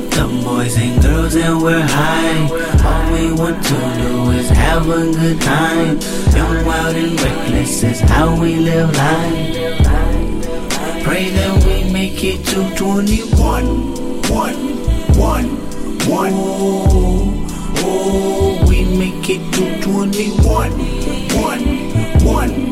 boys and girls and we're high. All we want to do is have a good time. Young, wild, and reckless is how we live life. Pray that we make it to 21. One, one, one. Oh, oh, we make it to 21. One, one, one, one,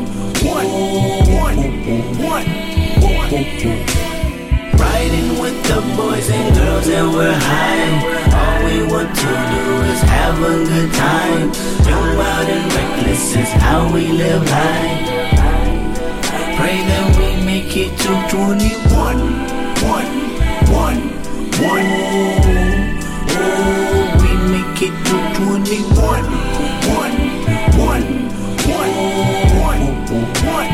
and we're high. All we want to do is have a good time. Young, wild, and reckless is how we live. Pray that we make it to 21. One, one, one. Oh, we make it to 21. One, one, one, one, one,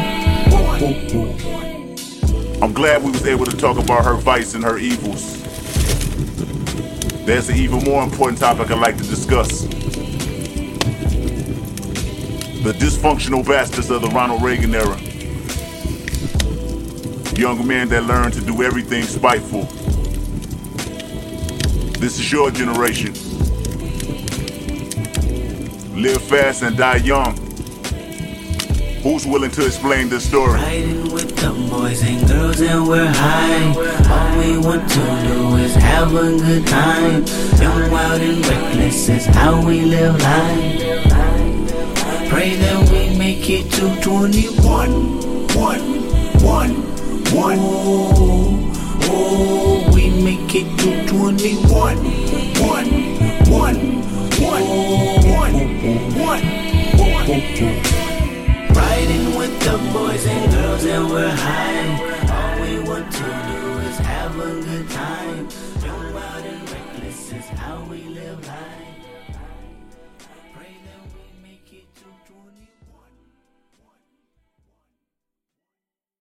one. I'm glad we was able to talk about her vice and her evils. There's an even more important topic I'd like to discuss. The dysfunctional bastards of the Ronald Reagan era. Young men that learn to do everything spiteful. This is your generation. Live fast and die young. Who's willing to explain this story? Riding with the boys and girls and we're high want to do is have a good time. Young, wild, and reckless is how we live life. Pray that we make it to 21. One, one, one. Oh, oh, we make it to 21. One, one, one, one, one, one. Riding with the boys and girls, and we're high. All we want to do over the time.